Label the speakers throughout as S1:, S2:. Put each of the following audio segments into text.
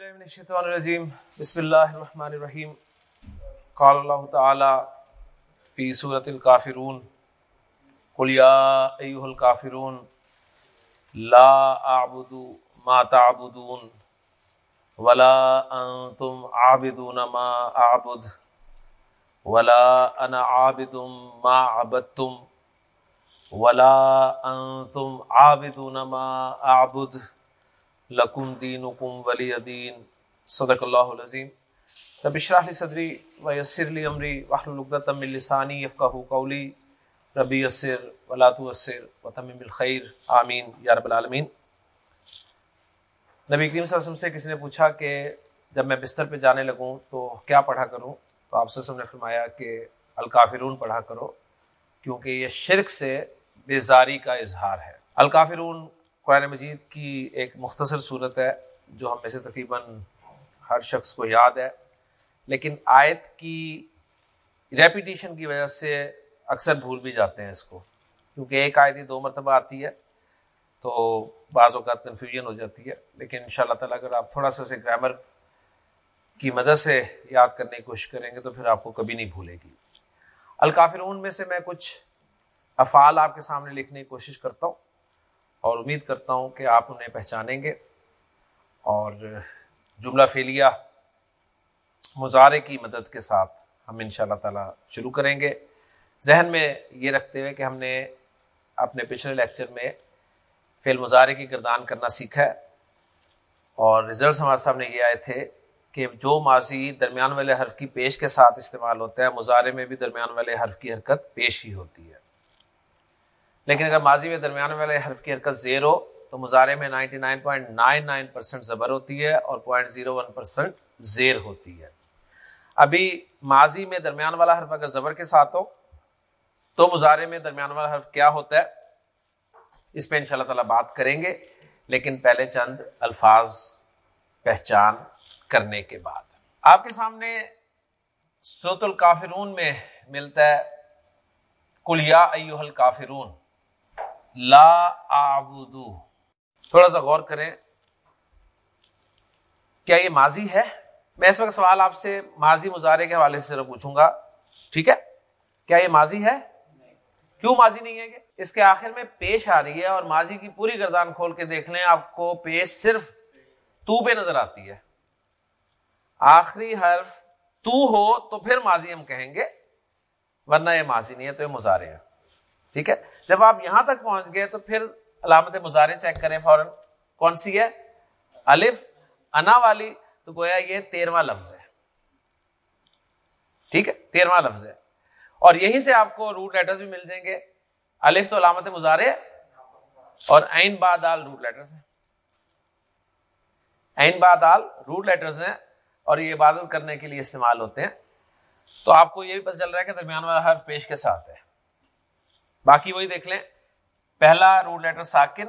S1: بالله من الشيطان الرجيم بسم الله الرحمن الرحيم قال الله تعالى في سورة الكافرون قل يا أيها الكافرون لا أعبد ما تعبدون ولا أنتم عابدون ما أعبد ولا أنا عابد ما عبدتم ولا أنتم عابدون ما أعبد لکم دینکم ولی دین صدق اللہ العظیم۔ رب اشرح لی صدری ویسر لی امری، واحلل عقدۃ من لسانی یفقهوا قولی۔ ربی یسر ولا تعسر وتمم بالخیر آمین۔ یا رب العالمین۔ نبی کریم صلی اللہ علیہ وسلم سے کسی نے پوچھا کہ جب میں بستر پہ جانے لگوں تو کیا پڑھا کروں؟ تو آپ سے نے فرمایا کہ الکافرون پڑھا کرو، کیونکہ یہ شرک سے بیزاری کا اظہار ہے۔ الکافرون قرآن مجید کی ایک مختصر صورت ہے، جو ہم میں سے تقریباً ہر شخص کو یاد ہے۔ لیکن آیت کی ریپیٹیشن کی وجہ سے اکثر بھول بھی جاتے ہیں اس کو۔ کیونکہ ایک آیت ہی دو مرتبہ آتی ہے، تو بعض اوقات کنفیوژن ہو جاتی ہے۔ لیکن ان شاء اللہ تعالیٰ اگر آپ تھوڑا سا سے گرامر کی مدد سے یاد کرنے کی کوشش کریں گے، تو پھر آپ کو کبھی نہیں بھولے گی۔ الکافرون میں سے میں کچھ افعال آپ کے سامنے لکھنے کی کوشش کرتا ہوں۔ اور امید کرتا ہوں کہ آپ انہیں پہچانیں گے اور جملہ فیلیا مظاہرے کی مدد کے ساتھ ہم ان شاء اللہ تعالیٰ شروع کریں گے۔ ذہن میں یہ رکھتے ہوئے کہ ہم نے اپنے پچھلے لیکچر میں فیل مظاہرے کی کردان کرنا سیکھا ہے اور رزلٹس ہمارے سامنے یہ آئے تھے کہ جو ماضی درمیان والے حرف کی پیش کے ساتھ استعمال ہوتا ہے مظاہرے میں بھی درمیان والے حرف کی حرکت پیش ہی ہوتی ہے۔ لیکن اگر ماضی میں درمیان والے حرف کی حرکت زیر ہو، تو مظاہرے میں 99.99 پرسینٹ زبر ہوتی ہے اور 0.01 پرسینٹ زیر ہوتی ہے۔ ابھی ماضی میں درمیان والا حرف اگر زبر کے ساتھ ہو، تو مظاہرے میں درمیان والا حرف کیا ہوتا ہے؟ اس پہ انشاءاللہ تعالی بات کریں گے، لیکن پہلے چند الفاظ پہچان کرنے کے بعد۔ آپ کے سامنے سوت الکافرون میں ملتا ہے کلیا ایوہ الکافرون لا آبدو تھوڑا سا غور کریں۔ کیا یہ ماضی ہے؟ میں اس وقت سوال آپ سے ماضی مظاہرے کے حوالے سے پوچھوں گا۔ ٹھیک ہے؟ کیا یہ ماضی ہے؟ کیوں ماضی نہیں ہے کہ اس کے آخر میں پیش آ رہی ہے اور ماضی کی پوری گردان کھول کے دیکھ لیں، آپ کو پیش صرف تو پہ نظر آتی ہے۔ آخری حرف تو ہو تو پھر ماضی ہم کہیں گے، ورنہ یہ ماضی نہیں ہے تو یہ مظاہرے ہے۔ ٹھیک ہے؟ جب آپ یہاں تک پہنچ گئے تو پھر علامت مظاہرے چیک کریں فوراً کون سی ہے؟ الف، انا والی، تو گویا یہ تیرواں لفظ ہے۔ ٹھیک ہے؟ تیرواں لفظ ہے۔ اور یہیں سے آپ کو روٹ لیٹرز بھی مل جائیں گے۔ الف تو علامت مظاہرے اور این بادال روٹ لیٹرز ہیں۔ این بادال روٹ لیٹرز ہیں اور یہ عبادت کرنے کے لیے استعمال ہوتے ہیں۔ تو آپ کو یہ بھی پتہ چل رہا ہے کہ درمیان والا حرف پیش کے ساتھ ہے۔ باقی وہی دیکھ لیں، پہلا روٹ لیٹر ساکن،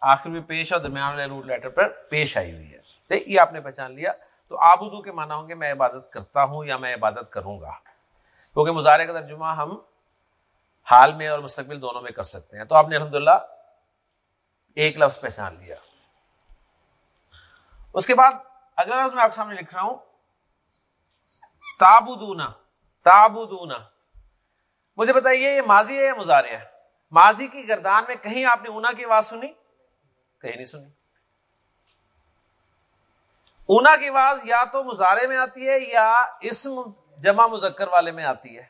S1: آخر میں پیش اور درمیان والے روٹ لیٹر پر پیش آئی ہوئی ہے۔ یہ آپ نے پہچان لیا۔ تو آبودو کے مانا ہوں گے، میں عبادت کرتا ہوں یا میں عبادت کروں گا۔ کیونکہ مظاہرے کا ترجمہ ہم حال میں اور مستقبل دونوں میں کر سکتے ہیں۔ تو آپ نے الحمد ایک لفظ پہچان لیا۔ اس کے بعد اگلا لفظ میں آپ کے سامنے لکھ رہا ہوں۔ تابودونا تابودونا مجھے بتائیے، یہ ماضی ہے یا مظاہرے ہے؟ ماضی کی گردان میں کہیں آپ نے اونا کی آواز سنی؟ کہیں نہیں سنی۔ اونا کی آواز یا تو مظاہرے میں آتی ہے یا اسم جمع مذکر والے میں آتی ہے۔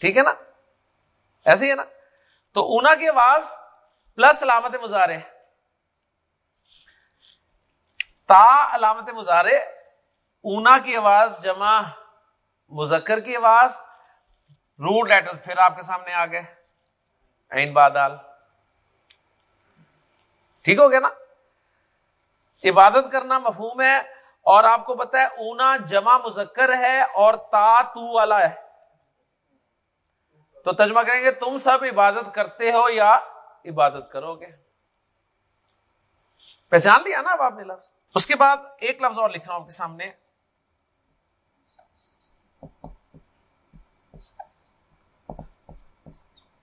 S1: ٹھیک ہے نا؟ ایسے ہی ہے نا؟ تو اونا کی آواز پلس علامت مظاہرے تا علامت مظاہرے اونا کی آواز جمع مذکر کی آواز روٹ لیٹر پھر آپ کے سامنے آ گئے. این بادال. ٹھیک ہو گیا نا؟ عبادت کرنا مفہوم ہے اور آپ کو پتا ہے اونا جمع مذکر ہے اور تا تو والا ہے. تو تجمہ کریں گے تم سب عبادت کرتے ہو یا عبادت کرو گے؟ پہچان لیا نا اب آپ نے لفظ؟ اس کے بعد ایک لفظ اور لکھ رہا ہوں آپ کے سامنے.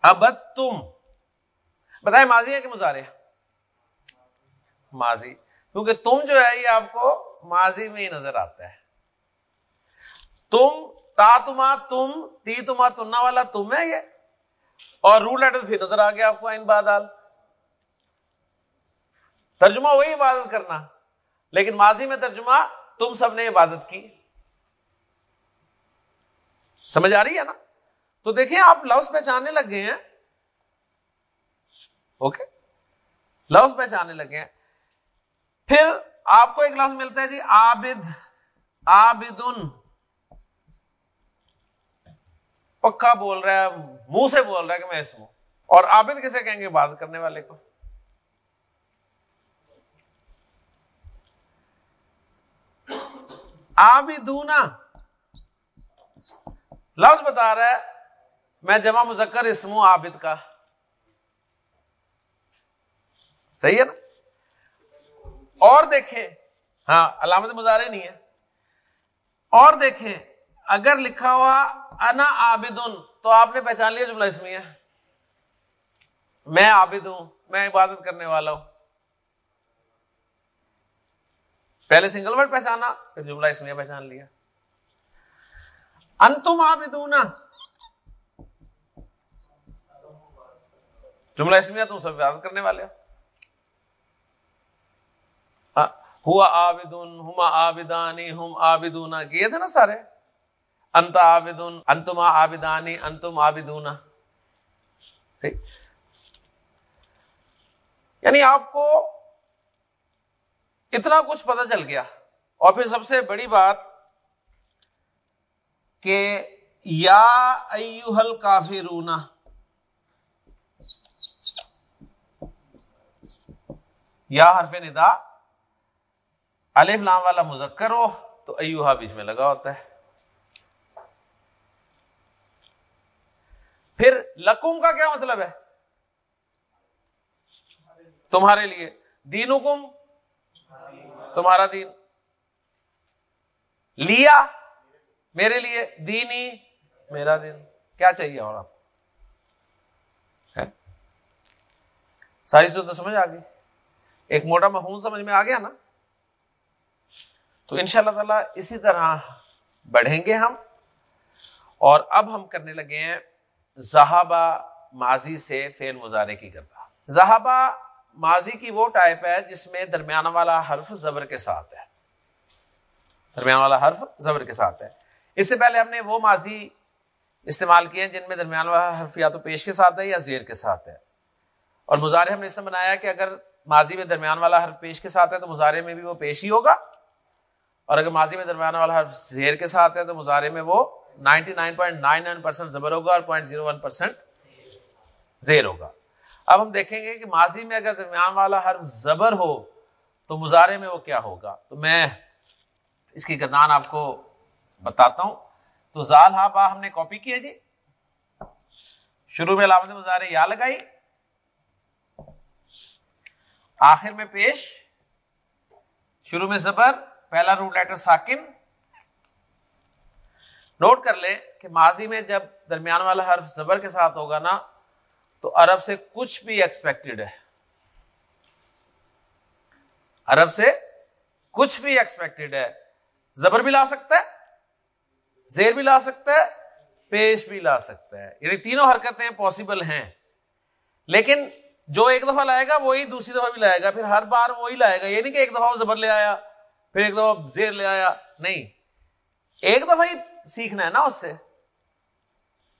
S1: ابد تم بتائیں ماضی ہے کہ مظاہرے ماضی. کیونکہ تم جو ہے یہ آپ کو ماضی میں ہی نظر آتا ہے. تم تا تما تم تی تما تنا والا تم ہے یہ. اور رول لیٹر پھر نظر آ گیا آپ کو این بادال. ترجمہ وہی عبادت کرنا. لیکن ماضی میں ترجمہ تم سب نے عبادت کی. سمجھ آ رہی ہے نا؟ تو دیکھیں آپ لفظ پہچاننے لگ گئے ہیں۔ اوکے لفظ پہچاننے لگے ہیں۔ پھر آپ کو ایک لفظ ملتا ہے جی آبد آبد پکا بول رہا ہے، منہ سے بول رہا ہے کہ میں اس اور آبد کسے کہیں گے؟ بات کرنے والے کو۔ آبدونا لفظ بتا رہا ہے میں جمع مذکر اسمو عابد کا۔ صحیح ہے نا؟ اور دیکھیں۔ ہاں علامت مظاہرے نہیں ہے۔ اور دیکھیں، اگر لکھا ہوا انا عابد تو آپ نے پہچان لیا جملہ اسمی ہے۔ میں عابد ہوں، میں عبادت کرنے والا ہوں۔ پہلے سنگل ورڈ پہچانا، پھر جملہ اسمیہ پہچان لیا۔ انتم عابدون۔ جملہ اسمیہ تم سب عبادت کرنے والے ہاں، ہوا آبدن ہما آبدانی ہم آبدون یہ تھے نا سارے۔ انت آبدن انتما آبدانی انتم آبدون یعنی آپ کو اتنا کچھ پتہ چل گیا۔ اور پھر سب سے بڑی بات کہ یا ایوہل کافرون یا حرف ندا الف لام والا مذکر ہو تو ایوہا بیچ میں لگا ہوتا ہے۔ پھر لکم کا کیا مطلب ہے؟ تمہارے لیے۔ دین حکم تمہارا دین۔ لیا؟ میرے لیے۔ دینی؟ میرا دن کیا چاہیے اور آپ؟ ساری چیز تو سمجھ آ گئی؟ ایک موٹا مفہوم سمجھ میں آ گیا نا؟ تو ان شاء اللہ تعالی اسی طرح بڑھیں گے ہم اور اب ہم کرنے لگے ہیں زہابا ماضی سے فیل مظاہرے کی کرتا زہابا ماضی کی وہ ٹائپ ہے جس میں درمیان والا حرف زبر کے ساتھ ہے۔ درمیان والا حرف زبر کے ساتھ ہے۔ اس سے پہلے ہم نے وہ ماضی استعمال کیے ہیں جن میں درمیان والا حرف یا تو پیش کے ساتھ ہے یا زیر کے ساتھ ہے۔ اور مظاہرے ہم نے اس سے بنایا کہ اگر ماضی میں درمیان والا حرف پیش کے ساتھ ہے تو مظاہرے میں بھی وہ پیش ہی ہوگا۔ اور اگر ماضی میں درمیان والا حرف زیر کے ساتھ ہے تو مظاہرے میں وہ ninety nine point nine nine percent زبر ہوگا اور پوائنٹ زیرو ون پرسینٹ زیر ہوگا۔ اب ہم دیکھیں گے کہ ماضی میں اگر درمیان والا حرف زبر ہو تو مظاہرے میں وہ کیا ہوگا؟ تو میں اس کی گردان آپ کو بتاتا ہوں۔ تو زال ہا با ہم نے کاپی کیا جی۔ شروع میں علامت مظاہرے یا لگائی۔ آخر میں پیش، شروع میں زبر، پہلا روٹ لیٹر ساکن۔ نوٹ کر لیں کہ ماضی میں جب درمیان والا حرف زبر کے ساتھ ہوگا نا، تو عرب سے کچھ بھی ایکسپیکٹڈ ہے۔ عرب سے کچھ بھی ایکسپیکٹڈ ہے۔ زبر بھی لا سکتا ہے، زیر بھی لا سکتا ہے، پیش بھی لا سکتا ہے۔ یعنی تینوں حرکتیں پاسبل ہیں۔ لیکن جو ایک دفعہ لائے گا وہی دوسری دفعہ بھی لائے گا، پھر ہر بار وہی لائے گا، یہ نہیں کہ ایک دفعہ وہ زبر لے آیا، پھر ایک دفعہ زیر لے آیا، نہیں۔ ایک دفعہ ہی سیکھنا ہے نا اس سے۔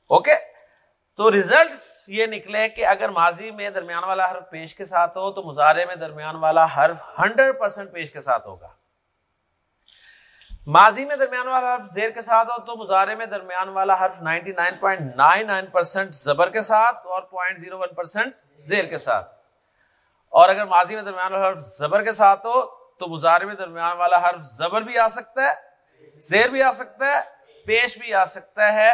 S1: اوکے؟ تو ریزلٹ یہ نکلے کہ اگر ماضی میں درمیان والا حرف پیش کے ساتھ ہو، تو مظاہرے میں درمیان والا حرف ہنڈریڈ پرسینٹ پیش کے ساتھ ہوگا۔ ماضی میں درمیان والا حرف زیر کے ساتھ ہو، تو مظاہرے میں درمیان والا حرف ninety nine point nine nine percent زبر کے ساتھ اور پوائنٹ زیرو ون پرسینٹ زیر کے ساتھ۔ اور اگر ماضی میں درمیان والا حرف زبر کے ساتھ ہو، تو مظاہرے میں درمیان والا حرف زبر بھی آ سکتا ہے زیر بھی آ سکتا ہے، پیش بھی آ سکتا ہے۔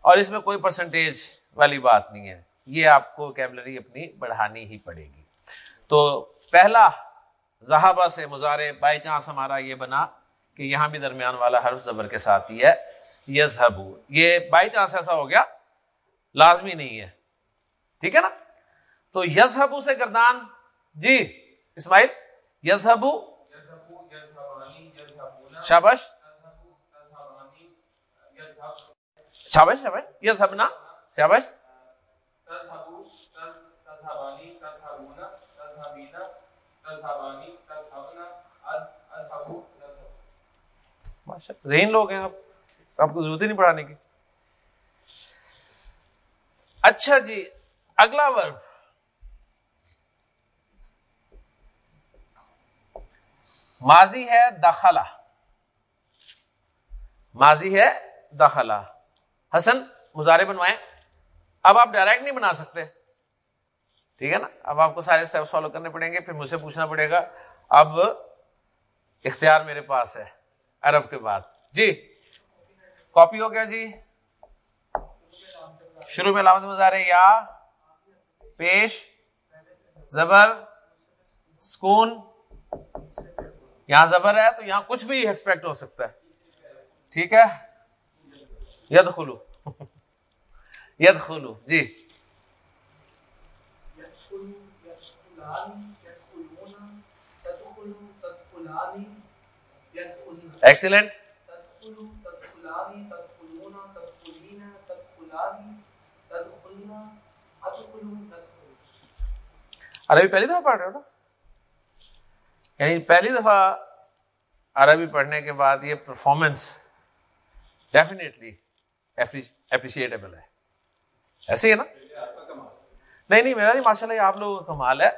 S1: اور اس میں کوئی پرسنٹیج والی بات نہیں ہے۔ یہ آپ کو کیبلری اپنی بڑھانی ہی پڑے گی۔ تو پہلا زہابا سے مظاہرے بائی چانس ہمارا یہ بنا کہ یہاں بھی درمیان والا حرف زبر کے ساتھ ہی ہے۔ یزہبو یہ بائی چانس ایسا ہو گیا، لازمی نہیں ہے۔ ٹھیک ہے نا؟ تو یزہبو سے گردان۔ جی اسماعیل یزہبو شابش شابش شابش یہ شابش ذہین لوگ ہیں آپ۔ آپ کو ضرورت ہی نہیں پڑھانے کی۔ اچھا جی اگلا ورب۔ ماضی ہے دخلا ماضی ہے دخلا حسن مظاہرے بنوائیں۔ اب آپ ڈائریکٹ نہیں بنا سکتے۔ ٹھیک ہے نا؟ اب آپ کو سارے اسٹیپس فالو کرنے پڑیں گے، پھر مجھ سے پوچھنا پڑے گا۔ اب اختیار میرے پاس ہے، عرب کے بعد۔ جی کاپی ہو گیا جی۔ شروع میں علامت مظاہرے یا پیش، زبر، سکون۔ یہاں زبر ہے تو یہاں کچھ بھی ایکسپیکٹ ہو سکتا ہے۔ ٹھیک ہے؟ ید خلو ید خلو جی ایکسیلنٹ عربی پہلی دفعہ پڑھ رہے ہو نا؟ یعنی پہلی دفعہ عربی پڑھنے کے بعد یہ پرفارمنس ڈیفینیٹلی اپریشیٹیبل ہے۔ ایسے ہی ہے نا؟ نہیں نہیں، میرا نہیں ماشاء اللہ یہ آپ لوگوں کا کمال ہے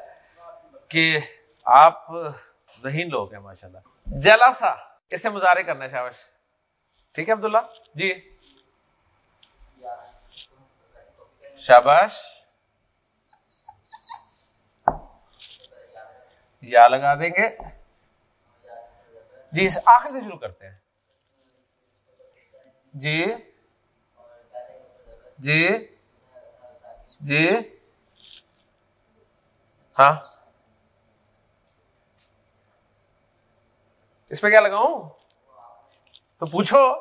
S1: کہ آپ ذہین لوگ ہیں ماشاء اللہ جلاسا اسے مظاہرے کرنا ہے شابش ٹھیک ہے، عبداللہ؟ جی۔ شاباش؟ یا لگا دیں گے۔ جی آخر سے شروع کرتے ہیں۔ جی۔ جی۔ جی۔ ہاں۔ اس پہ کیا لگاؤں؟ تو پوچھو۔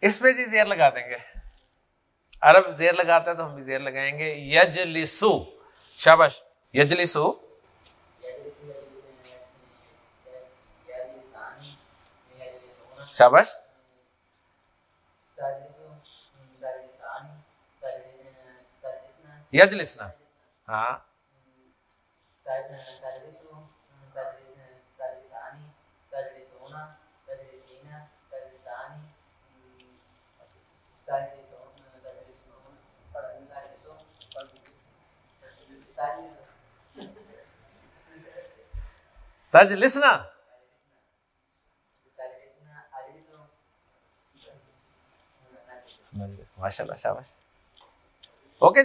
S1: اس پہ جی زیر لگا دیں گے۔ عرب زیر لگاتا ہے تو ہم بھی زیر لگائیں گے۔ یج لسو شابش یجلسو۔ شابش یجلسنا۔ ہاں۔ لسنا. ماشاء اللہ شاباش. اوکے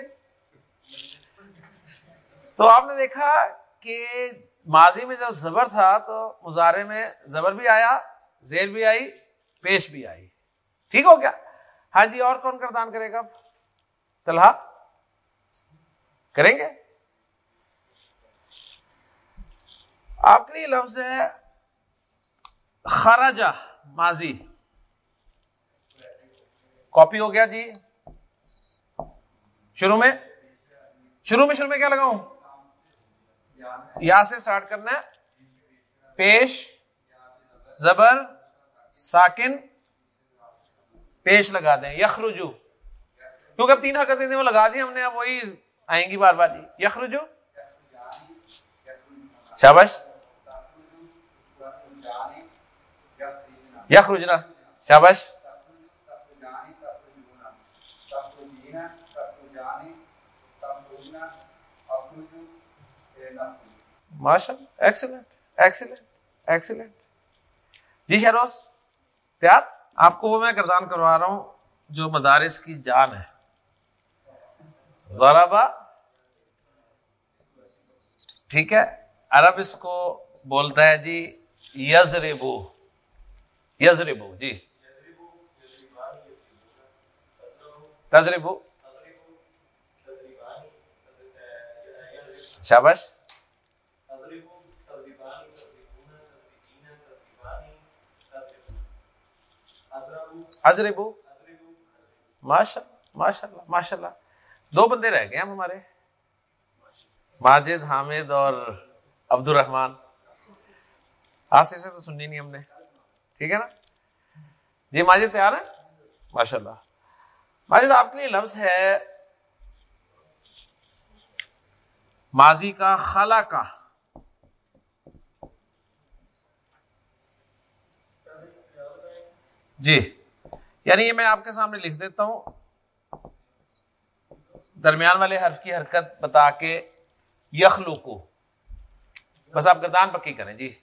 S1: تو آپ نے دیکھا کہ ماضی میں جب زبر تھا تو مظاہرے میں زبر بھی آیا، زیر بھی آئی، پیش بھی آئی۔ ٹھیک ہو گیا؟ ہاں جی اور کون کردان کرے گا؟ طلحہ؟ کریں گے؟ آپ کے لیے لفظ ہے خراجہ ماضی۔ کاپی ہو گیا جی۔ شروع میں؟ شروع میں شروع میں کیا لگاؤں؟ یا سے اسٹارٹ کرنا ہے۔ پیش، زبر، ساکن۔ پیش لگا دیں۔ یخرجو۔ کیونکہ اب تین حرکتیں تھیں، وہ لگا دی ہم نے، اب وہی آئیں گی بار بار۔ یخرجو۔ شابش یخرجنا شابش ماشاء ایکسلنٹ ایکسلنٹ ایکسلنٹ جی شہروز، پیار، آپ کو وہ میں کردان کروا رہا ہوں جو مدارس کی جان ہے۔ ذرابا ٹھیک ہے، عرب اس کو بولتا ہے جی یزربو۔ یزربو جی۔ تجربو شابش حضربو۔ ماشاء ماشاء اللہ ماشاء اللہ دو بندے رہ گئے ہم ہمارے۔ ماجد، حامد اور عبد الرحمان آصف سے تو سننی نہیں ہم نے۔ ٹھیک ہے نا؟ جی ماجد تیار ہے ماشاء اللہ ماجد، آپ کے لیے لفظ ہے ماضی کا، خلا کا۔ جی۔ یعنی یہ میں آپ کے سامنے لکھ دیتا ہوں۔ درمیان والے حرف کی حرکت بتا کے یخلو کو بس آپ گردان پکی کریں۔ جی۔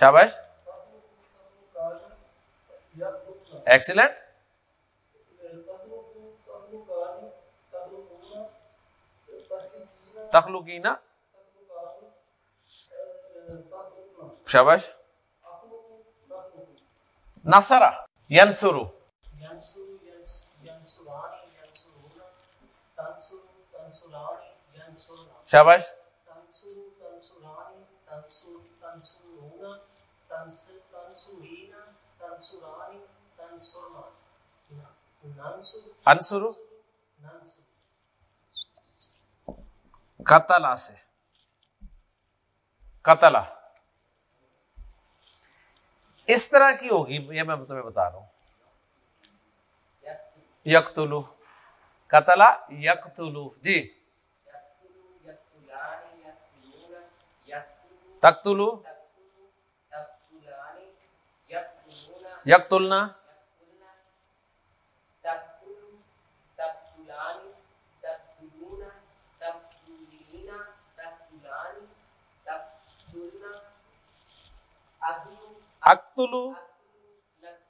S1: شابش ایکسیلنٹ تخلقینا شابش نصرا ینسرو شابش انسرو قتلا سے قتلا اس طرح کی ہوگی یہ میں تمہیں بتا رہا ہوں یکتلو قتلا یکتلو جی تختلو یک تلنا اختلو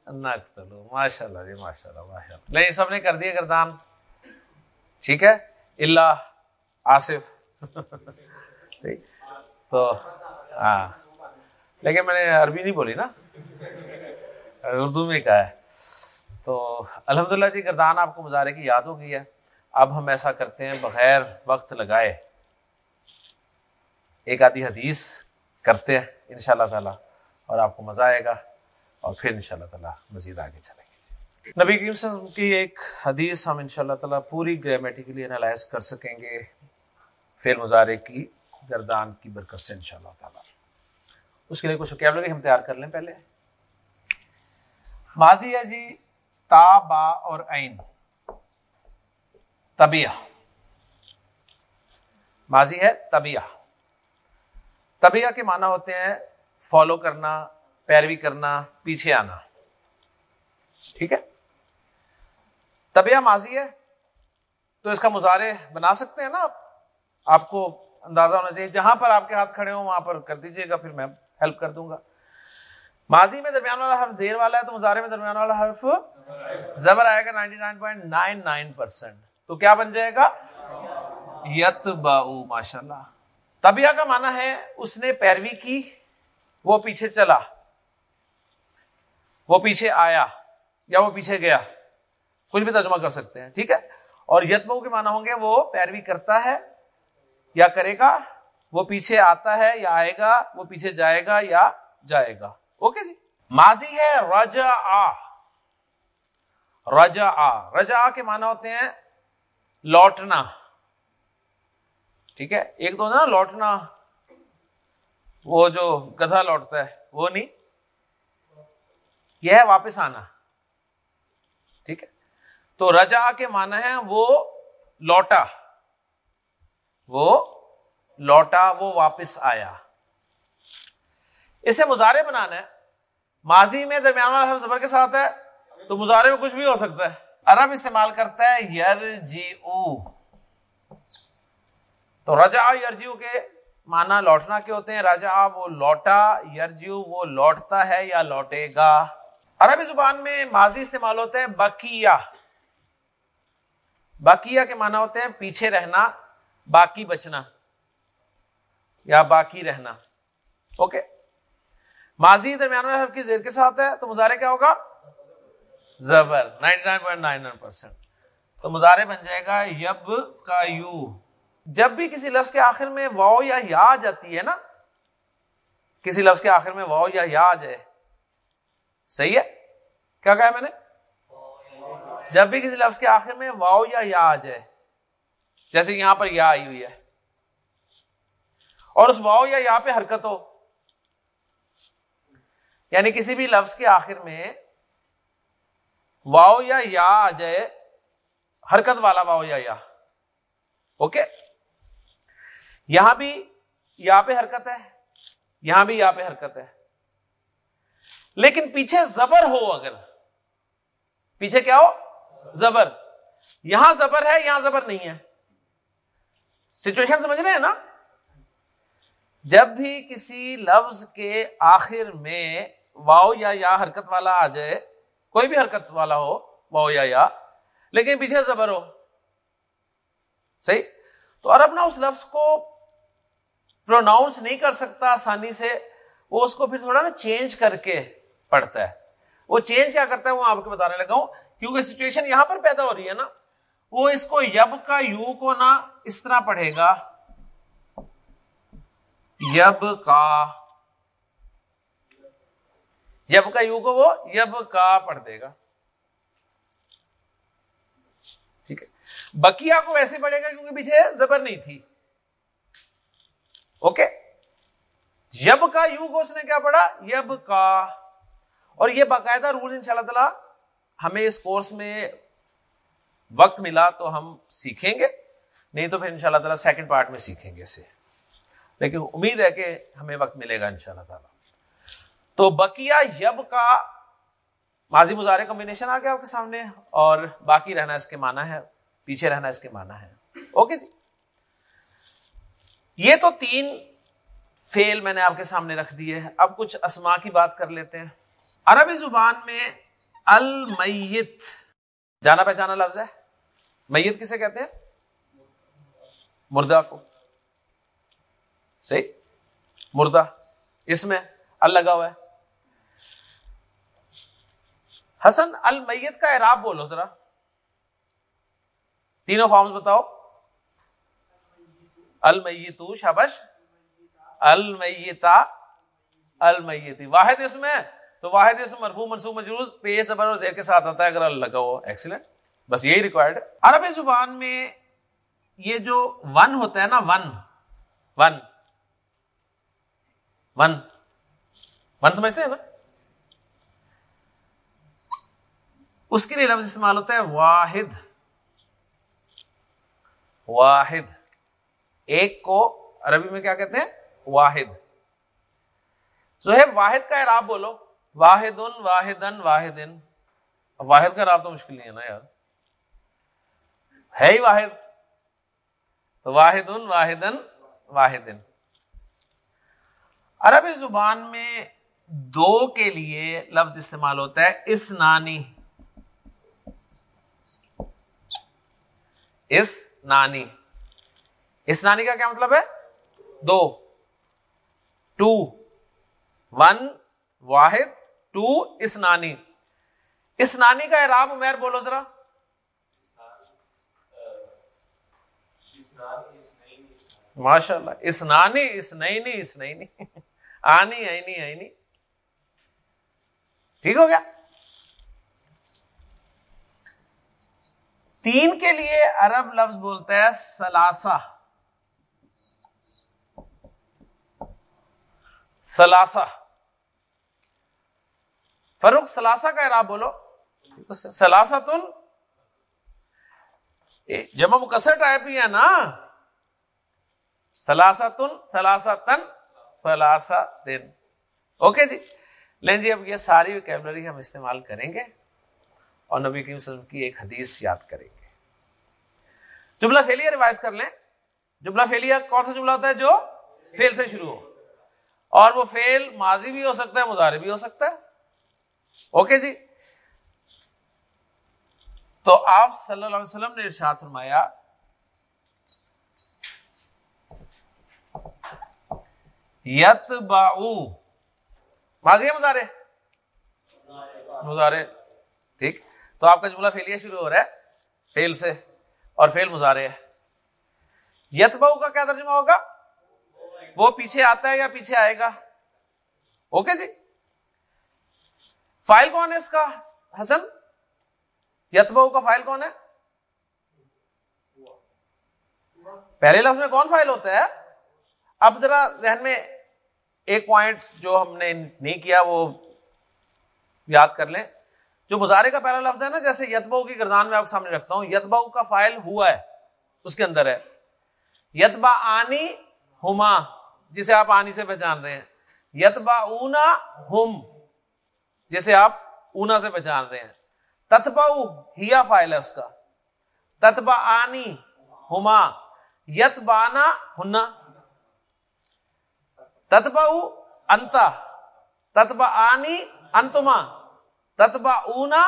S1: نختلو ماشاء اللہ جی ماشاء اللہ ماشاء اللہ نہیں، سب نے کر دیا گردان۔ ٹھیک ہے؟ اللہ، آصف۔ تو ہاں۔ لیکن میں نے عربی نہیں بولی نا۔ اردو میں کہا ہے۔ تو الحمد للہ جی گردان آپ کو مظاہرے کی یاد ہو گئی ہے۔ اب ہم ایسا کرتے ہیں، بغیر وقت لگائے ایک آدھی حدیث کرتے ہیں ان شاء اللہ تعالیٰ، اور آپ کو مزہ آئے گا۔ اور پھر ان شاء اللہ تعالیٰ مزید آگے چلیں گے۔ نبی کریم صلی کی ایک حدیث ہم ان شاء اللہ تعالیٰ پوری گرامیٹیکلی انالائز کر سکیں گے۔ فیل مظاہرے کی گردان کی برکت سے ان شاء اللہ تعالیٰ۔ اس کے لیے کچھ وکیبلری ہم تیار کر لیں پہلے۔ ماضی ہے جی تا، با اور عین۔ طبیہ ماضی ہے طبیہ طبیہ کے معنی ہوتے ہیں فالو کرنا، پیروی کرنا، پیچھے آنا۔ ٹھیک ہے؟ طبیہ ماضی ہے، تو اس کا مظاہرے بنا سکتے ہیں نا آپ؟ آپ کو اندازہ ہونا چاہیے، جہاں پر آپ کے ہاتھ کھڑے ہوں، وہاں پر کر دیجیے گا، پھر میں ہیلپ کر دوں گا۔ ماضی میں درمیان والا حرف زیر والا ہے تو مظاہرے میں درمیان والا حرف زبر آئے گا ninety nine point nine nine percent تو کیا بن جائے گا؟ یت ماشاء اللہ طبیہ کا مانا ہے اس نے پیروی کی، وہ پیچھے چلا، وہ پیچھے آیا یا وہ پیچھے گیا۔ کچھ بھی ترجمہ کر سکتے ہیں، ٹھیک ہے؟ اور یتمو کے مانا ہوں گے وہ پیروی کرتا ہے یا کرے گا، وہ پیچھے آتا ہے یا آئے گا، وہ پیچھے جائے گا یا جائے گا۔ اوکے جی ماضی ہے رجا آ رجا آ رجا آ کے معنی ہوتے ہیں لوٹنا ٹھیک ہے ایک تو نا لوٹنا وہ جو گدھا لوٹتا ہے وہ نہیں یہ ہے واپس آنا ٹھیک ہے تو رجا کے معنی ہے وہ لوٹا وہ لوٹا وہ واپس آیا اسے مظاہرے بنانا ہے۔ ماضی میں درمیان والا زبر کے ساتھ ہے، تو مظاہرے میں کچھ بھی ہو سکتا ہے۔ عرب استعمال کرتا ہے یر جی او تو رجا یرجیو کے مانا لوٹنا کے ہوتے ہیں۔ راجا وہ لوٹا یرجیو وہ لوٹتا ہے یا لوٹے گا۔ عربی زبان میں ماضی استعمال ہوتا ہے بکیا بکیا کے مانا ہوتے ہیں پیچھے رہنا، باقی بچنا یا باقی رہنا۔ اوکے؟ ماضی درمیان حرف کی زیر کے ساتھ ہے تو مظاہرے کیا ہوگا زبر ninety nine point nine nine percent تو مظاہرے بن جائے گا یب کا یو جب بھی کسی لفظ کے آخر میں واؤ یا یا آ جاتی ہے نا کسی لفظ کے آخر میں واؤ یا یا آ جائے صحیح ہے کیا کہا میں نے جب بھی کسی لفظ کے آخر میں واؤ یا یا آ جائے جیسے یہاں پر یا آئی ہوئی ہے اور اس واؤ یا یا پہ حرکت ہو یعنی کسی بھی لفظ کے آخر میں واؤ یا یا آ جائے، حرکت والا واؤ یا یا۔ اوکے؟ یہاں بھی یا پہ حرکت ہے، یہاں بھی یا پہ حرکت ہے۔ لیکن پیچھے زبر ہو اگر، پیچھے کیا ہو؟ زبر۔ یہاں زبر ہے، یہاں زبر نہیں ہے۔ سچویشن سمجھ رہے ہیں نا؟ جب بھی کسی لفظ کے آخر میں واؤ یا یا حرکت والا آ جائے، کوئی بھی حرکت والا ہو، واؤ یا یا، لیکن پیچھے زبر ہو۔ صحیح؟ تو عرب نہ اس لفظ کو پروناؤنس نہیں کر سکتا آسانی سے، وہ اس کو پھر تھوڑا نا چینج کر کے پڑھتا ہے۔ وہ چینج کیا کرتا ہے، وہ آپ کو بتانے لگا ہوں۔ کیونکہ سچویشن یہاں پر پیدا ہو رہی ہے نا، وہ اس کو یب کا یو کو نا اس طرح پڑھے گا۔ یب کا یب کا یو کو وہ یب کا پڑھ دے گا۔ ٹھیک ہے۔ بکیا کو ویسے پڑھے گا کیونکہ پیچھے زبر نہیں تھی۔ اوکے؟ یب کا یو کو اس نے کیا پڑھا؟ یب کا۔ اور یہ باقاعدہ رول ان شاء اللہ تعالی ہمیں اس کورس میں وقت ملا تو ہم سیکھیں گے۔ نہیں تو پھر ان شاء اللہ تعالیٰ سیکنڈ پارٹ میں سیکھیں گے اسے۔ لیکن امید ہے کہ ہمیں وقت ملے گا ان شاء اللہ تعالیٰ۔ تو بکیا یب کا ماضی مظاہرے کمبینیشن آ گیا آپ کے سامنے اور باقی رہنا اس کے معنی ہے، پیچھے رہنا اس کے معنی ہے۔ اوکے جی۔ یہ تو تین فیل میں نے آپ کے سامنے رکھ دیے اب کچھ اسما کی بات کر لیتے ہیں۔ عربی زبان میں المیت، جانا پہچانا لفظ ہے۔ میت کسے کہتے ہیں؟ مردہ کو۔ صحیح؟ مردہ۔ اس میں ال لگا ہوا ہے۔ حسن المیت کا اعراب بولو ذرا۔ تینوں فارمز بتاؤ۔ المیتو شابش المیتا۔ المیتی۔ واحد اس میں تو واحد اس مرفو منصوب مجروز پے صبر اور زیر کے ساتھ آتا ہے اگر اللہ کا ہو۔ ایکسیلنٹ بس یہی ریکوائرڈ ہے۔ عربی زبان میں یہ جو ون ہوتا ہے نا، ون۔ ون۔ ون۔ ون سمجھتے ہیں نا؟ اس کے لیے لفظ استعمال ہوتا ہے واحد۔ واحد۔ ایک کو عربی میں کیا کہتے ہیں؟ واحد۔ زہیب، واحد کا اعراب بولو۔ واحد واحد واحد واحد کا رابطہ مشکل نہیں ہے نا یار۔ ہے ہی واحد۔ تو واحد ان واحد واحد عربی زبان میں دو کے لیے لفظ استعمال ہوتا ہے اس اس نانی۔ اس نانی کا کیا مطلب ہے؟ دو۔ Two one. واحد۔ ٹو اسنانی اسنانی کا اعراب عمیر بولو ذرا۔ ماشاء اللہ اسنانی اس نئی اس نئی آنی آئینی آئینی ٹھیک ہو گیا؟ تین کے لیے عرب لفظ بولتا ہے سلاسا سلاسا فروخ سلاسا کا اعراب بولو۔ سلاسا تن جمع مکسر ٹائپ ہی ہے نا۔ سلاسا تن سلاسا تن سلاسا دن اوکے جی۔ لین جی اب یہ ساری ویکیبلری ہم استعمال کریں گے۔ اور نبی کریم وسلم کی ایک حدیث یاد کریں گے۔ جملہ فیلیا ریوائز کر لیں۔ جملہ فیلیا کون سا جملہ ہوتا ہے جو فیل سے شروع ہو؟ اور وہ فیل ماضی بھی ہو سکتا ہے مظاہرے بھی ہو سکتا ہے۔ اوکے جی؟ تو آپ صلی اللہ علیہ وسلم نے ارشاد فرمایا یت باؤ ماضی ہے مظاہرے مظاہرے ٹھیک۔ تو آپ کا جملہ فیلیا شروع ہو رہا ہے۔ فیل سے اور فیل مظاہرے ہے یت کا کیا ترجمہ ہوگا؟ وہ پیچھے آتا ہے یا پیچھے آئے گا؟ اوکے جی۔ فائل کون ہے اس کا؟ حسن؟ یتبو کا فائل کون ہے؟ پہلے لفظ میں کون فائل ہوتا ہے؟ اب ذرا ذہن میں ایک پوائنٹ جو ہم نے نہیں کیا وہ یاد کر لیں۔ جو مظاہرے کا پہلا لفظ ہے نا، جیسے یتباؤ کی گردان میں آپ کے سامنے رکھتا ہوں یتباؤ کا فائل ہوا ہے، اس کے اندر ہے۔ یتبا آنی ہما، جسے آپ آنی سے پہچان رہے ہیں۔ یتبا اونا ہم، جسے آپ اونا سے پہچان رہے ہیں۔ تتبا ہیا فائل ہے اس کا۔ تتبا آنی ہما یت بانا ہنا تتبا انتا تتبا آنی انتما۔ تتبا اونا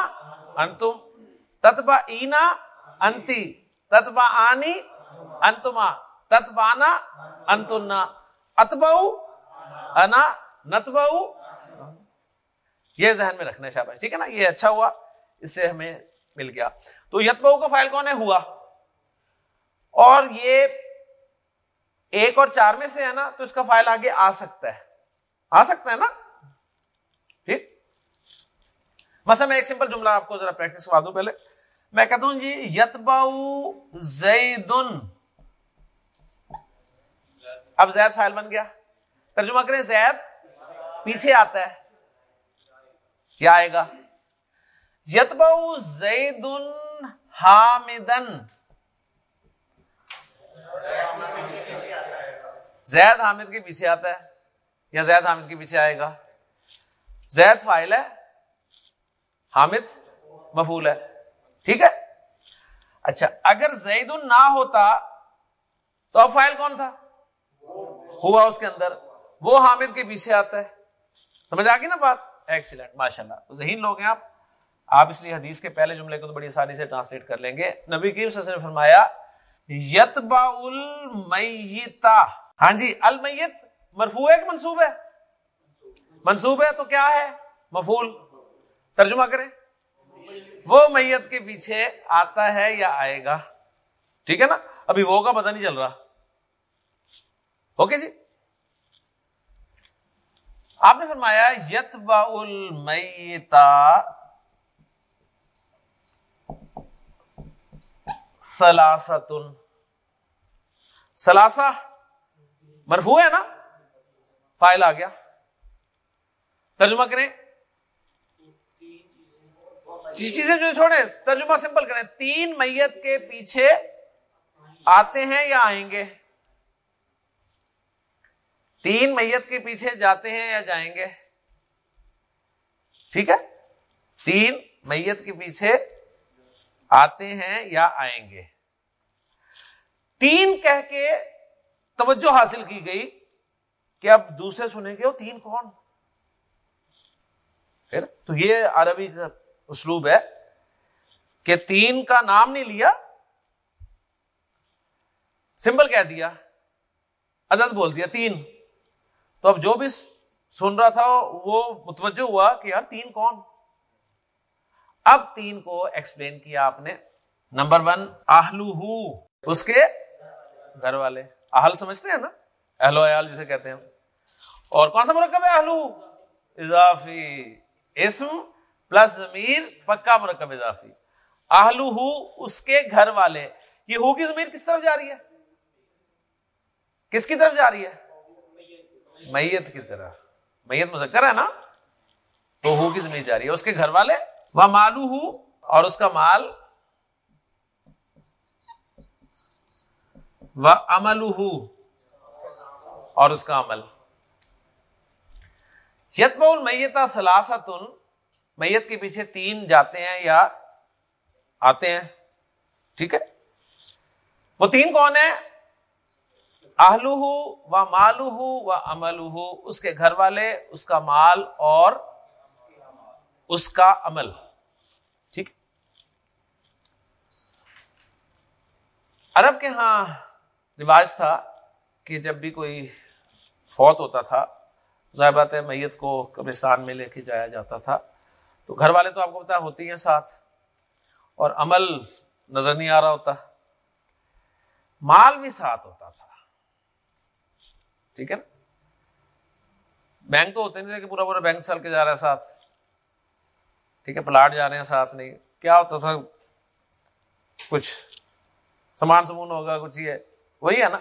S1: انتم تتبا اینا انتی تتبا آنی انتما تتبانا انتنا اتبا انا نتبا یہ ذہن میں رکھنا ہے شاہ ٹھیک ہے نا یہ اچھا ہوا اس سے ہمیں مل گیا تو یتبا کا فائل کون ہے ہوا اور یہ ایک اور چار میں سے ہے نا، تو اس کا فائل آگے آ سکتا ہے. آ سکتا ہے نا? ٹھیک؟ مثلا میں ایک سمپل جملہ آپ کو ذرا پریکٹس کروا دوں پہلے۔ میں کہتا ہوں جی یتبا زیدن۔ اب زید فائل بن گیا۔ ترجمہ کریں زید، پیچھے آتا ہے۔ کیا آئے گا۔ یتبا زید حامدن۔ زید حامد کے پیچھے آتا ہے۔ یا زید حامد کے پیچھے آئے گا۔ زید فائل ہے۔ حامد مفول ہے۔ ٹھیک ہے؟ اچھا اگر زید نہ ہوتا تو اب فائل کون تھا؟ ہوا اس کے اندر۔ وہ حامد کے پیچھے آتا ہے۔ سمجھ آ گئی نا بات؟ ایکسیلنٹ ماشاء اللہ ذہین لوگ ہیں آپ۔ آپ اس لیے حدیث کے پہلے جملے کو تو بڑی آسانی سے ٹرانسلیٹ کر لیں گے۔ نبی کریم صلی اللہ علیہ وسلم نے فرمایا یتبا المیتا ہاں جی المیت مرفوع ہے کہ منصوب ہے؟ منصوب ہے تو کیا ہے؟ مفول ترجمہ کریں۔ وہ میت کے پیچھے آتا ہے یا آئے گا؟ ٹھیک ہے نا؟ ابھی وہ کا پتہ نہیں چل رہا۔ اوکے جی؟ آپ نے فرمایا یت المیتا سلاستن سلاسا مرفو ہے نا؟ فائل آ گیا۔ ترجمہ کریں۔ جی، جی، چیزیں جو چھوڑیں، ترجمہ سمپل کریں۔ تین میت کے پیچھے آتے ہیں یا آئیں گے؟ تین میت کے پیچھے جاتے ہیں یا جائیں گے؟ ٹھیک ہے؟ تین میت کے پیچھے آتے ہیں یا آئیں گے؟ تین کہہ کے توجہ حاصل کی گئی کہ اب دوسرے سنیں گے، وہ تین کون؟ پھر تو یہ عربی اسلوب ہے کہ تین کا نام نہیں لیا، سمبل کہہ دیا، عدد بول دیا، تین۔ تو اب جو بھی سن رہا تھا وہ متوجہ ہوا کہ یار تین کون؟ اب تین کو ایکسپلین کیا آپ نے۔ نمبر ون آہلو اس کے گھر والے۔ آہل سمجھتے ہیں نا؟ اہلو عیال جسے کہتے ہیں۔ اور کون سا مرکب ہے آہلو؟ اضافی اسم۔ پلس زمیر پکا مرکب اضافی۔ آہلو اس کے گھر والے۔ یہ ہو کی زمیر کس طرف جا رہی ہے؟ کس کی طرف جا رہی ہے؟ میت کی طرح میت مذکر ہے نا؟ تو ہو کی زمین جاری ہے۔ اس کے گھر والے۔ وہ مالو ہو اور اس کا مال۔ وہ عمل ہو اور اس کا عمل۔ یتب المیتا سلاستن میت کے پیچھے تین جاتے ہیں یا آتے ہیں، ٹھیک ہے؟ وہ تین کون ہیں؟ آہلو و مالو و عمل اس کے گھر والے، اس کا مال اور اس کا عمل، ٹھیک عرب کے ہاں رواج تھا کہ جب بھی کوئی فوت ہوتا تھا، ظاہر بات ہے میت کو قبرستان میں لے کے جایا جاتا تھا۔ تو گھر والے تو آپ کو پتا ہوتی ہیں ساتھ اور عمل نظر نہیں آ رہا ہوتا۔ مال بھی ساتھ ہوتا تھا۔ ٹھیک ہے نا؟ بینک تو ہوتے نہیں تھے کہ پورا پورا بینک چل کے جا رہا ہے ساتھ۔ ٹھیک ہے، پلاٹ جا رہے ہیں ساتھ نہیں۔ کیا ہوتا تھا؟ کچھ سامان سمون ہوگا، کچھ ہی ہے وہی ہے نا۔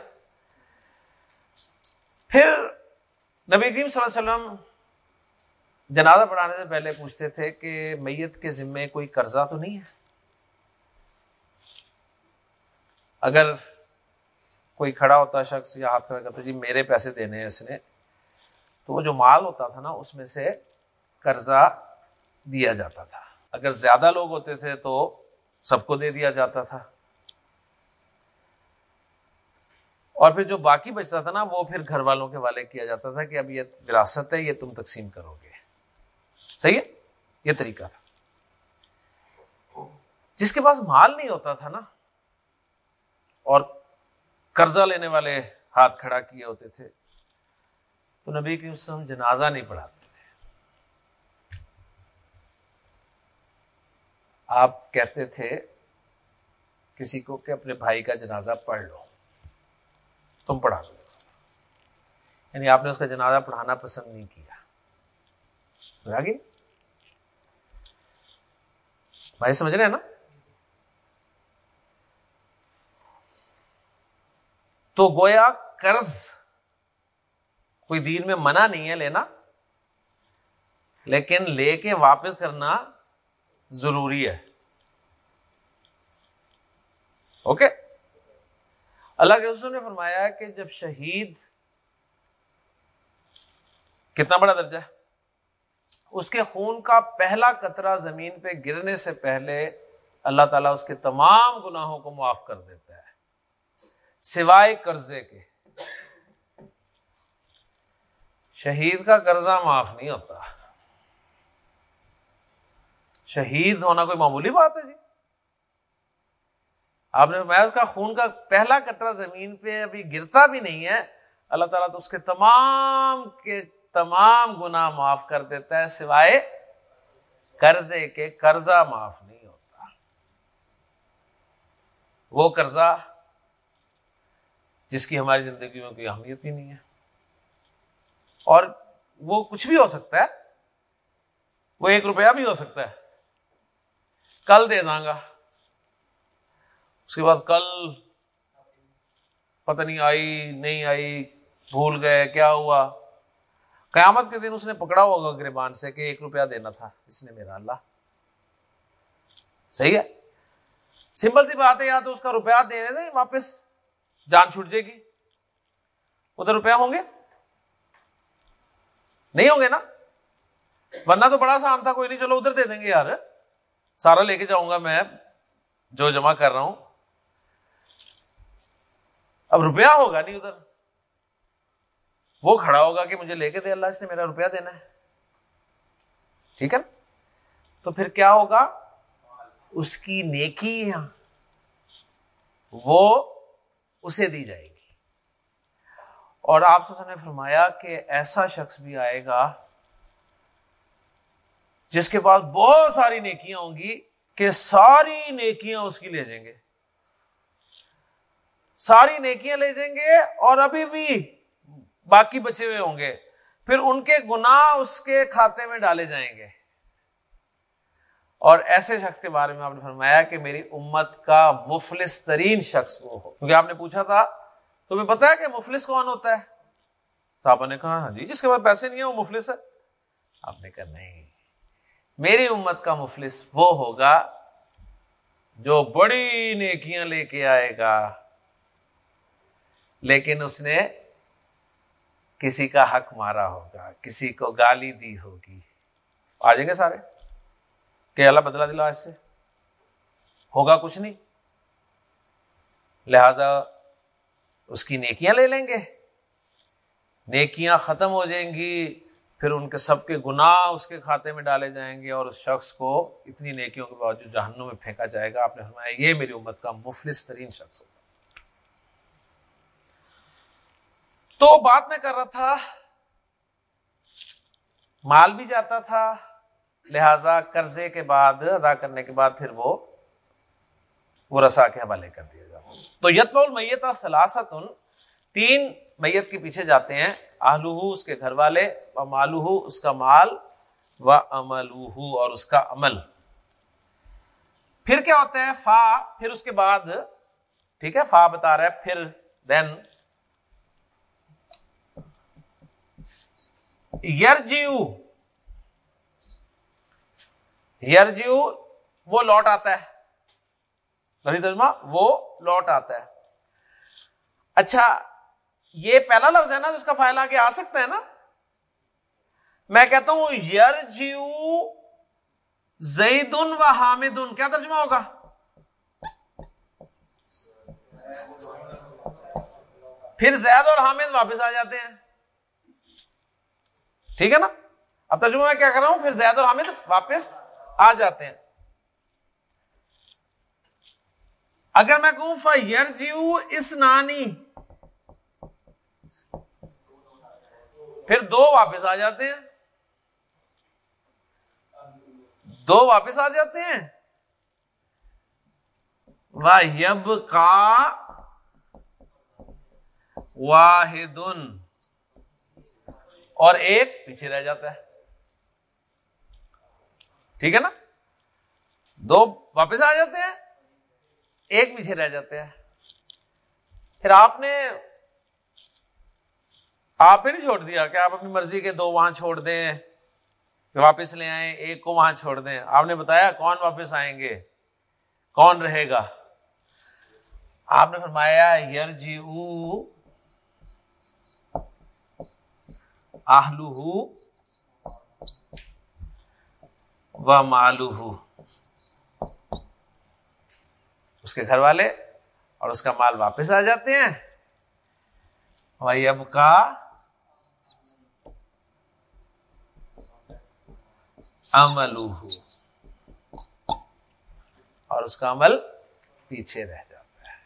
S1: نبی کریم صلی اللہ علیہ وسلم جنازہ پڑھانے سے پہلے پوچھتے تھے کہ میت کے ذمے کوئی قرضہ تو نہیں ہے؟ اگر کوئی کھڑا ہوتا شخص یا ہاتھ کھڑا کرتا جی میرے پیسے دینے ہیں اس نے، تو وہ جو مال ہوتا تھا نا، اس میں سے قرضہ دیا جاتا تھا۔ اگر زیادہ لوگ ہوتے تھے تو سب کو دے دیا جاتا تھا۔ اور پھر جو باقی بچتا تھا نا، وہ پھر گھر والوں کے والے کیا جاتا تھا کہ اب یہ وراثت ہے، یہ تم تقسیم کرو گے۔ صحیح ہے؟ یہ طریقہ تھا۔ جس کے پاس مال نہیں ہوتا تھا نا، اور قرضہ لینے والے ہاتھ کھڑا کیے ہوتے تھے، تو نبی کی وسلم جنازہ نہیں پڑھاتے تھے۔ آپ کہتے تھے، کسی کو کہ اپنے بھائی کا جنازہ پڑھ لو، تم پڑھا دو یعنی آپ نے اس کا جنازہ پڑھانا پسند نہیں کیا۔ گی بھائی سمجھ رہے ہیں نا؟ تو گویا قرض کوئی دین میں منع نہیں ہے لینا، لیکن لے کے واپس کرنا ضروری ہے۔ اوکے؟ اللہ کے حسن نے فرمایا کہ جب شہید، کتنا بڑا درجہ ہے؟ اس کے خون کا پہلا قطرہ زمین پہ گرنے سے پہلے اللہ تعالیٰ اس کے تمام گناہوں کو معاف کر دیتا ہے۔ سوائے قرضے کے۔ شہید کا قرضہ معاف نہیں ہوتا۔ شہید ہونا کوئی معمولی بات ہے جی؟ آپ نے اس کا خون کا پہلا قطرہ زمین پہ ابھی گرتا بھی نہیں ہے۔ اللہ تعالیٰ تو اس کے تمام کے تمام گنا معاف کر دیتا ہے، سوائے قرضے کے۔ قرضہ معاف نہیں ہوتا۔ وہ قرضہ جس کی ہماری زندگی میں کوئی اہمیت ہی نہیں ہے۔ اور وہ کچھ بھی ہو سکتا ہے۔ وہ ایک روپیہ بھی ہو سکتا ہے۔ کل دے داں گا۔ اس کے بعد کل پتہ نہیں آئی نہیں آئی، بھول گئے، کیا ہوا؟ قیامت کے دن اس نے پکڑا ہوگا گریبان سے کہ ایک روپیہ دینا تھا، اس نے میرا اللہ۔ صحیح ہے؟ سمپل سی بات ہے، یا تو اس کا روپیہ دینے دیں واپس جان چھوٹ جائے گی۔ ادھر روپیہ ہوں گے؟ نہیں ہوں گے نا؟ ورنہ تو بڑا آسان تھا، کوئی نہیں، چلو ادھر دے دیں گے یار۔ سارا لے کے جاؤں گا میں، جو جمع کر رہا ہوں۔ اب روپیہ ہوگا، نہیں ادھر۔ وہ کھڑا ہوگا کہ مجھے لے کے دے، اللہ اس نے میرا روپیہ دینا ہے۔ ٹھیک ہے تو پھر کیا ہوگا؟ اس کی نیکی وہ اسے دی جائے گی۔ اور آپ سے نے فرمایا کہ ایسا شخص بھی آئے گا جس کے پاس بہت ساری نیکیاں ہوں گی کہ ساری نیکیاں اس کی لے جائیں گے۔ ساری نیکیاں لے جائیں گے اور ابھی بھی باقی بچے ہوئے ہوں گے، پھر ان کے گناہ اس کے کھاتے میں ڈالے جائیں گے۔ اور ایسے شخص کے بارے میں آپ نے فرمایا کہ میری امت کا مفلس ترین شخص وہ ہو۔ کیونکہ آپ نے پوچھا تھا، تمہیں پتا ہے کہ مفلس کون ہوتا ہے؟ صاحبہ نے کہا ہاں جی جس کے بعد پیسے نہیں ہے وہ مفلس ہے۔ آپ نے کہا، نہیں، میری امت کا مفلس وہ ہوگا جو بڑی نیکیاں لے کے آئے گا۔ لیکن اس نے کسی کا حق مارا ہوگا، کسی کو گالی دی ہوگی۔ آ جائیں گے سارے؟ کہ اللہ بدلا دلا اس سے۔ ہوگا کچھ نہیں۔ لہذا اس کی نیکیاں لے لیں گے۔ نیکیاں ختم ہو جائیں گی، پھر ان کے سب کے گناہ اس کے کھاتے میں ڈالے جائیں گے اور اس شخص کو اتنی نیکیوں کے باوجود جہنوں میں پھینکا جائے گا۔ آپ نے فرمایا، یہ میری امت کا مفلس ترین شخص ہوگا تو بات میں کر رہا تھا، مال بھی جاتا تھا، لہذا قرضے کے بعد، ادا کرنے کے بعد پھر وہ رسا کے حوالے کر دیا جاتا تو یتم المیتا سلاست تین میت کے پیچھے جاتے ہیں آلوہ اس کے گھر والے، و مالوہ اس کا مال، و عملوہ اور اس کا عمل۔ پھر کیا ہوتا ہے؟ فا، پھر اس کے بعد، ٹھیک ہے، فا بتا رہا ہے، پھر دین یرجیو۔ یرجیو وہ لوٹ آتا ہے۔ ترجمہ وہ لوٹ آتا ہے۔ اچھا یہ پہلا لفظ ہے نا، اس کا فائل آگے آ سکتا ہے نا؟ میں کہتا ہوں، یرجیو زید و حامد کیا ترجمہ ہوگا؟ پھر زید اور حامد واپس آ جاتے ہیں۔ ٹھیک ہے نا؟ اب ترجمہ میں کیا کر رہا ہوں؟ پھر زید اور حامد واپس آ جاتے ہیں۔ اگر میں کہوں فیر جیو اس نانی پھر دو واپس آ جاتے ہیں۔ دو واپس آ جاتے ہیں۔ واہب کا واحد۔ اور ایک پیچھے رہ جاتا ہے۔ ٹھیک ہے نا؟ دو واپس آ جاتے ہیں، ایک پیچھے رہ جاتے ہیں۔ پھر آپ نے، آپ ہی نہیں چھوڑ دیا کہ آپ اپنی مرضی کے دو وہاں چھوڑ دیں کہ واپس لے آئیں، ایک کو وہاں چھوڑ دیں۔ آپ نے بتایا کون واپس آئیں گے، کون رہے گا؟ آپ نے فرمایا یر جی آلو و مالو اس کے گھر والے اور اس کا مال واپس آ جاتے ہیں۔ وہی اب کا عمل اور اس کا عمل پیچھے رہ جاتا ہے۔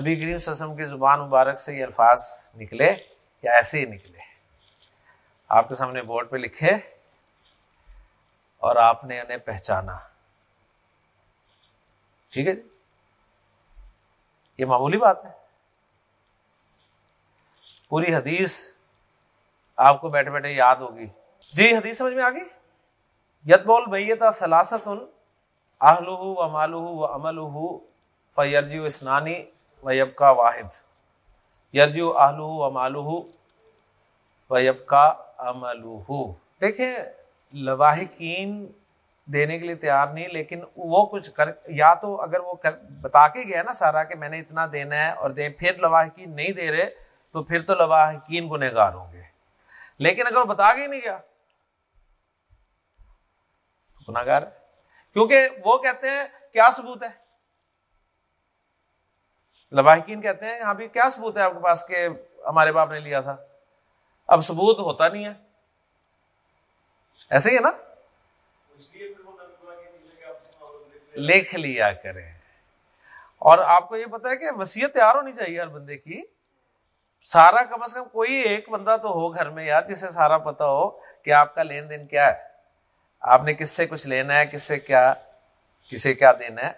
S1: نبی کریم وسلم کی زبان مبارک سے یہ الفاظ نکلے۔ یا ایسے ہی نکلے۔ آپ کے سامنے بورڈ پہ لکھے اور آپ نے انہیں پہچانا۔ ٹھیک ہے جی؟ یہ معمولی بات ہے۔ پوری حدیث آپ کو بیٹھے بیٹھے یاد ہوگی۔ جی حدیث سمجھ میں آ گئی؟ یت بول میتا سلاست آہل و مالو و امل فیرجی اسنانی و یب کا واحد۔ یرجو آہلو و مالو و یب کا دیکھیں، لواحقین دینے کے لیے تیار نہیں، لیکن وہ کچھ کر، یا تو اگر وہ کر، بتا کے گیا نا سارا کہ میں نے اتنا دینا ہے اور دے، پھر لواحقین نہیں دے رہے، تو پھر تو لواحقین گنہگار ہوں گے۔ لیکن اگر وہ بتا کے ہی نہیں گیا گناگار کیونکہ وہ کہتے ہیں، کیا ثبوت ہے؟ لواحقین کہتے ہیں، یہاں بھی کیا ثبوت ہے آپ کے پاس کہ ہمارے باپ نے لیا تھا؟ اب ثبوت ہوتا نہیں ہے۔ ایسے ہی ہے نا؟ لکھ لیا کریں۔ اور آپ کو یہ پتا ہے کہ وسیعت تیار ہونی چاہیے ہر بندے کی۔ سارا کم از کم کوئی ایک بندہ تو ہو گھر میں یار، جسے سارا پتا ہو کہ آپ کا لین دین کیا ہے۔ آپ نے کس سے کچھ لینا ہے، کس سے کیا، کسے کیا دینا ہے،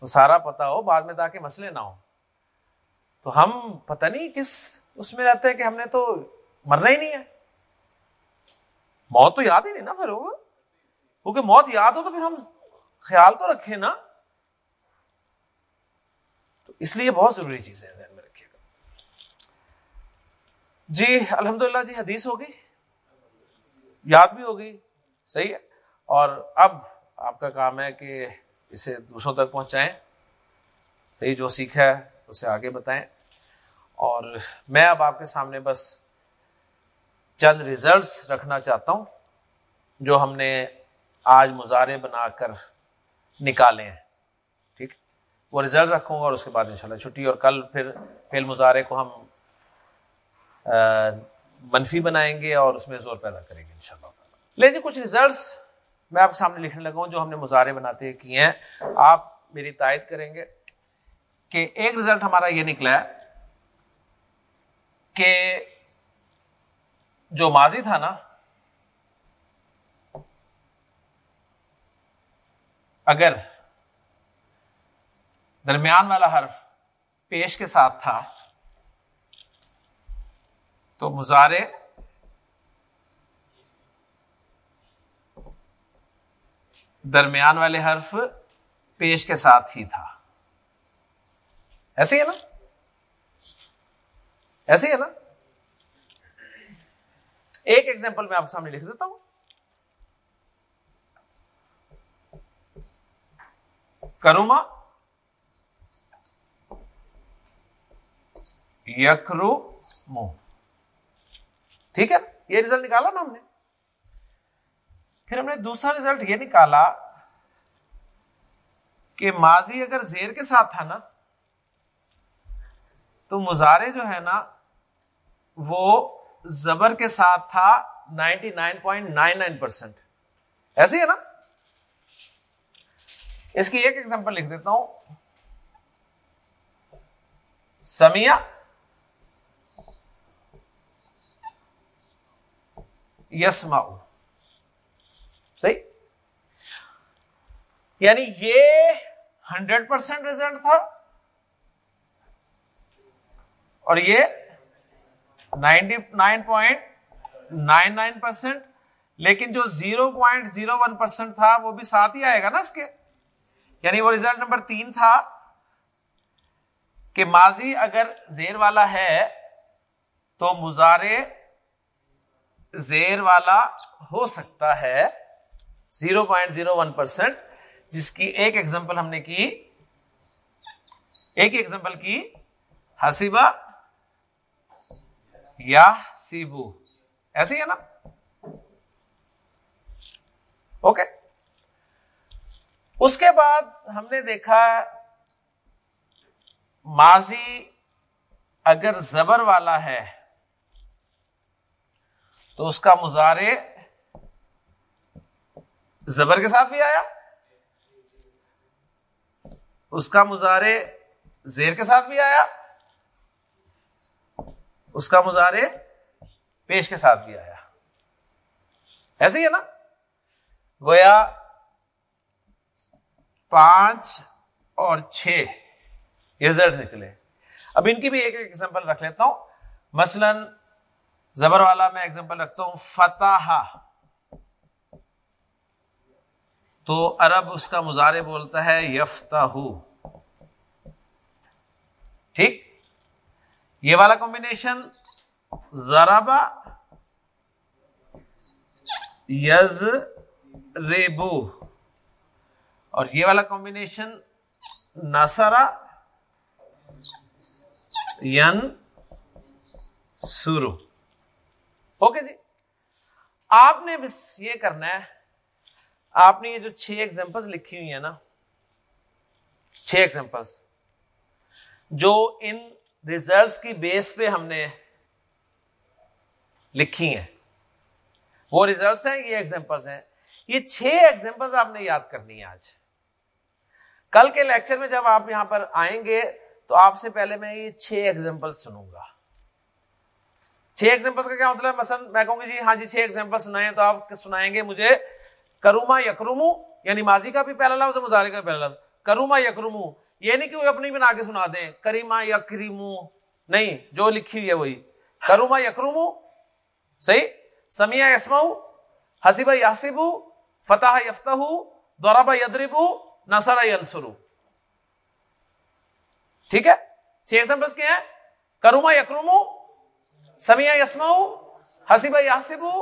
S1: وہ سارا پتا ہو، بعد میں تاکہ مسئلے نہ ہو تو ہم پتہ نہیں کس اس میں رہتے ہیں کہ ہم نے تو مرنا ہی نہیں ہے۔ موت تو یاد ہی نہیں نا پھر کیونکہ موت یاد ہو تو پھر ہم خیال تو رکھیں نا۔ تو اس لیے بہت ضروری چیز ہے ذہن میں رکھیے۔ گا جی الحمد للہ جی حدیث ہوگی یاد بھی ہوگی صحیح ہے۔ اور اب آپ کا کام ہے کہ اسے دوسروں تک پہنچائیں۔ صحیح جو سیکھا ہے۔ اسے آگے بتائیں۔ اور میں اب آپ کے سامنے بس چند ریزلٹس رکھنا چاہتا ہوں جو ہم نے آج مظاہرے بنا کر نکالے ہیں۔ ٹھیک؟ وہ ریزلٹ رکھوں گا اور اس کے بعد انشاءاللہ چھٹی، اور کل پھر فیل مظاہرے کو ہم منفی بنائیں گے اور اس میں زور پیدا کریں گے ان شاء اللہ لیکن جی، کچھ ریزلٹس میں آپ کے سامنے لکھنے لگا ہوں جو ہم نے مظاہرے بناتے کیے ہیں۔ آپ میری تائید کریں گے۔ کہ ایک ریزلٹ ہمارا یہ نکلا ہے کہ جو ماضی تھا نا، اگر درمیان والا حرف پیش کے ساتھ تھا، تو مظاہرے درمیان والے حرف پیش کے ساتھ ہی تھا۔ ایسے ہی ہے نا؟ ایسے ہی ہے نا؟ ایک ایگزامپل میں آپ کے سامنے لکھ دیتا ہوں۔ کروما یکرو مو ٹھیک ہے؟ یہ ریزلٹ نکالا نا ہم نے۔ پھر ہم نے دوسرا ریزلٹ یہ نکالا کہ ماضی اگر زیر کے ساتھ تھا نا تو مظاہرے جو ہے نا، وہ زبر کے ساتھ تھا ninety nine point nine nine percent ایسے ہے نا؟ اس کی ایک ایگزامپل لکھ دیتا ہوں۔ سمیا یسما صحیح؟ یعنی یہ ہنڈریڈ پرسینٹ ریزلٹ تھا۔ اور یہ ninety nine point nine nine percent لیکن جو zero point zero one percent تھا، وہ بھی ساتھ ہی آئے گا نا اس کے۔ یعنی وہ ریزلٹ نمبر تین تھا کہ ماضی اگر زیر والا ہے تو مزارے زیر والا ہو سکتا ہے zero point zero one percent جس کی ایک ایگزامپل ہم نے کی، ایک ایگزامپل کی ہسیبا یا سیبو۔ ایسے ہی ہے نا؟ اوکے۔ اس کے بعد ہم نے دیکھا ماضی اگر زبر والا ہے تو اس کا مظاہرے زبر کے ساتھ بھی آیا۔ اس کا مظاہرے زیر کے ساتھ بھی آیا۔ اس کا مظاہرے پیش کے ساتھ بھی آیا۔ ایسے ہی ہے نا؟ گویا پانچ اور چھ رزلٹ نکلے۔ اب ان کی بھی ایک ایک ایگزامپل رکھ لیتا ہوں۔ مثلاً زبر والا میں ایگزامپل رکھتا ہوں فتح تو عرب اس کا مظاہرے بولتا ہے یفتا ٹھیک؟ یہ والا کمبینیشن ذرابا یز ریبو اور یہ والا کمبینیشن نسرا ین سورو اوکے جی. آپ نے بس یہ کرنا ہے. آپ نے یہ جو چھ ایگزامپل لکھی ہوئی ہیں نا. چھ ایگزامپلس جو ان ریزلٹس کی بیس پہ ہم نے لکھی ہیں۔ وہ ریزلٹس ہیں، یہ ایگزامپلس ہیں۔ یہ چھ ایگزامپلس آپ نے یاد کرنی ہے آج۔ کل کے لیکچر میں جب آپ یہاں پر آئیں گے، تو آپ سے پہلے میں یہ چھ ایگزامپل سنوں گا۔ چھ ایگزامپل کا کیا مطلب؟ مثلا میں کہوں گی جی ہاں جی چھ ایگزامپل سنائیں تو آپ سنائیں گے مجھے کروما یکرومو یعنی ماضی کا بھی پہلا لفظ مظاہرے کا پہلا لفظ۔ کروما یکرومو یہ نہیں کہ وہ اپنی بنا کے سنا دیں کریما یکریمو نہیں، جو لکھی ہوئی ہے وہی۔ کروما یکرومو صحیح؟ سمیا یسما حسیبہ یاسبو فتح یفتہ دورابا یدربو نسرا ینسرو ٹھیک ہے؟ چھ ایگزامپل کیا ہیں۔ کروما یکرومو سمیا یسما حسیبہ یاسبو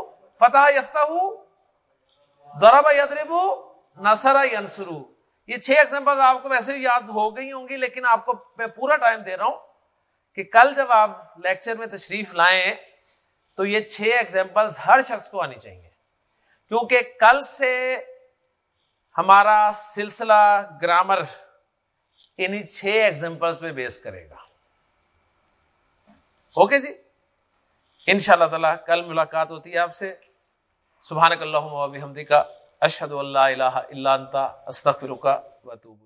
S1: فتح یفتہ ذرابا یدربو نسرا ینسرو یہ چھ ایگزامپل آپ کو ویسے یاد ہو گئی ہوں گی، لیکن آپ کو میں پورا ٹائم دے رہا ہوں کہ کل جب آپ لیکچر میں تشریف لائیں تو یہ چھ ایگزامپل ہر شخص کو آنی چاہیے۔ کیونکہ کل سے ہمارا سلسلہ گرامر انہیں چھ ایگزامپلس پہ بیس کرے گا۔ اوکے جی؟ ان شاء اللہ تعالی کل ملاقات ہوتی ہے آپ سے۔ سبحان اللہ کا اشد اللہ الہ اللہ انتا استغفرک و توبو